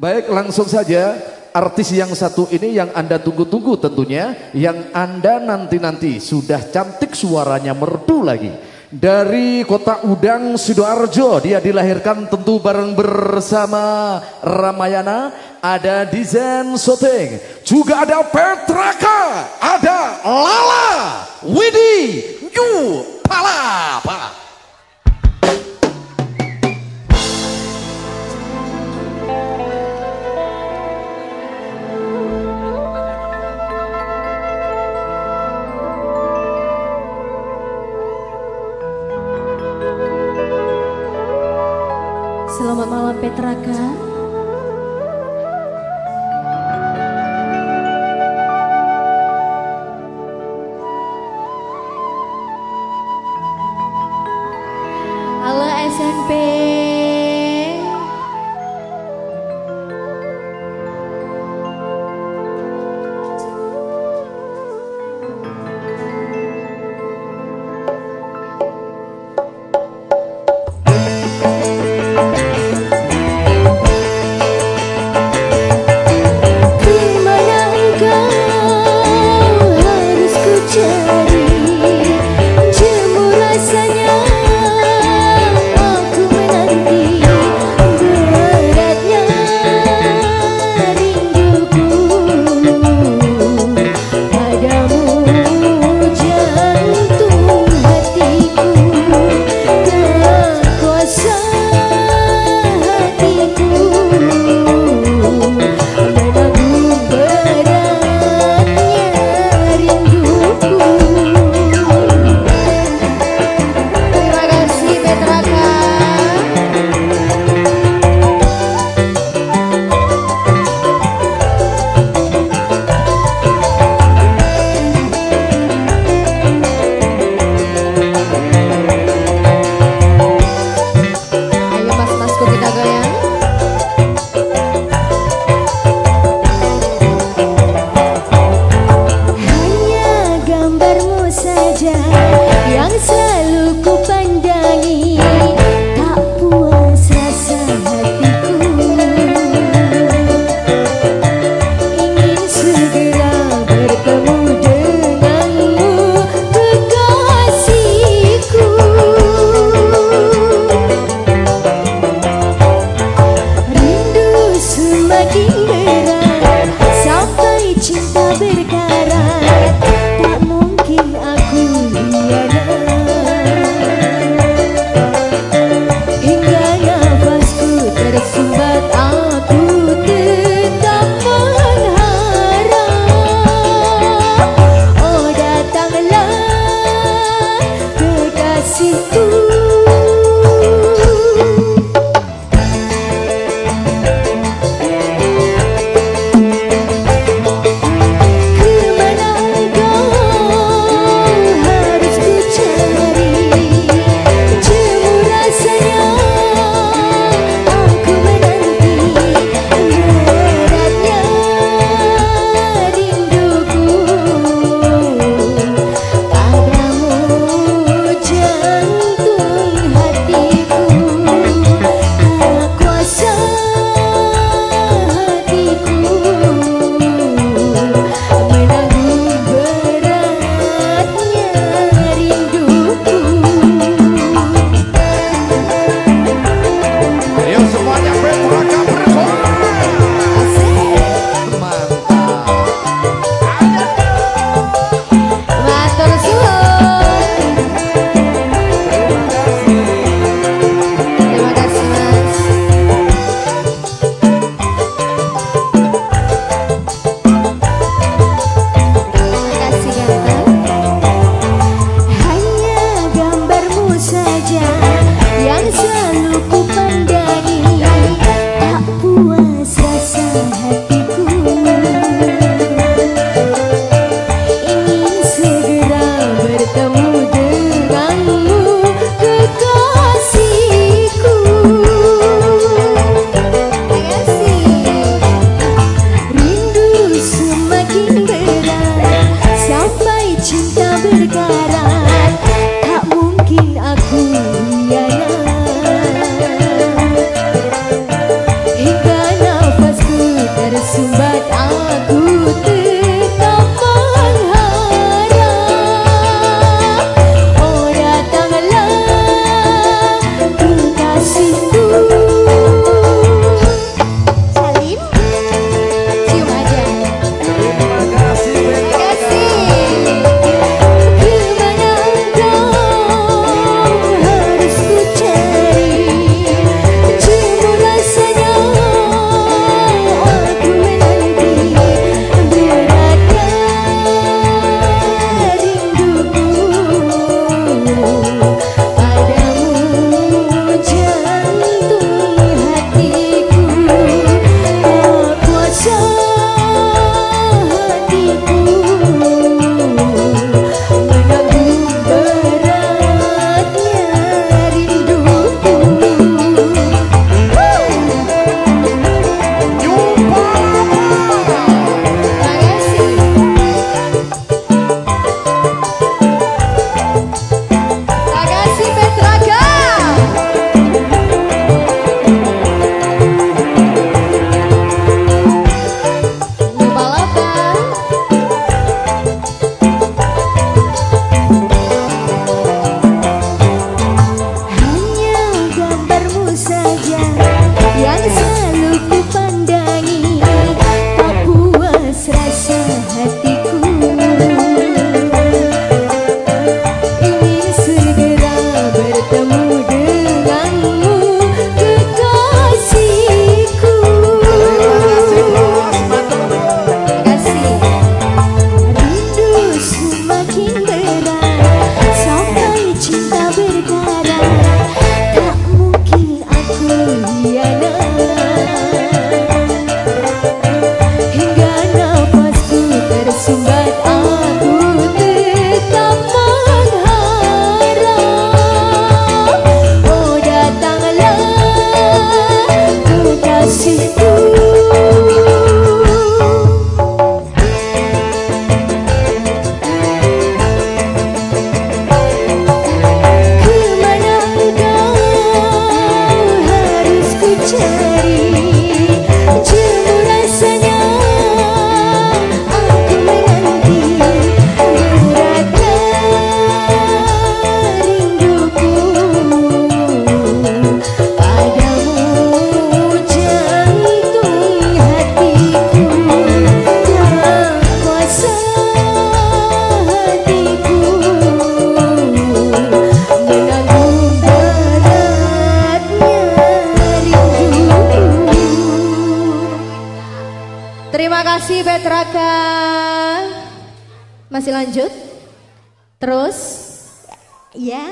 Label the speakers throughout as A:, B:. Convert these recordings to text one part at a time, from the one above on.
A: Baik, langsung saja artis yang satu ini yang Anda tunggu-tunggu tentunya, yang Anda nanti-nanti sudah cantik suaranya merdu lagi. Dari kota Udang, Sidoarjo, dia dilahirkan tentu bareng bersama Ramayana, ada Dizen Soteng, juga ada Petraka, ada Lala, Widi, Yu, Palapa.
B: 切 Terima kasih Petraka. Masih lanjut? Terus? Ya,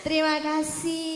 B: terima kasih.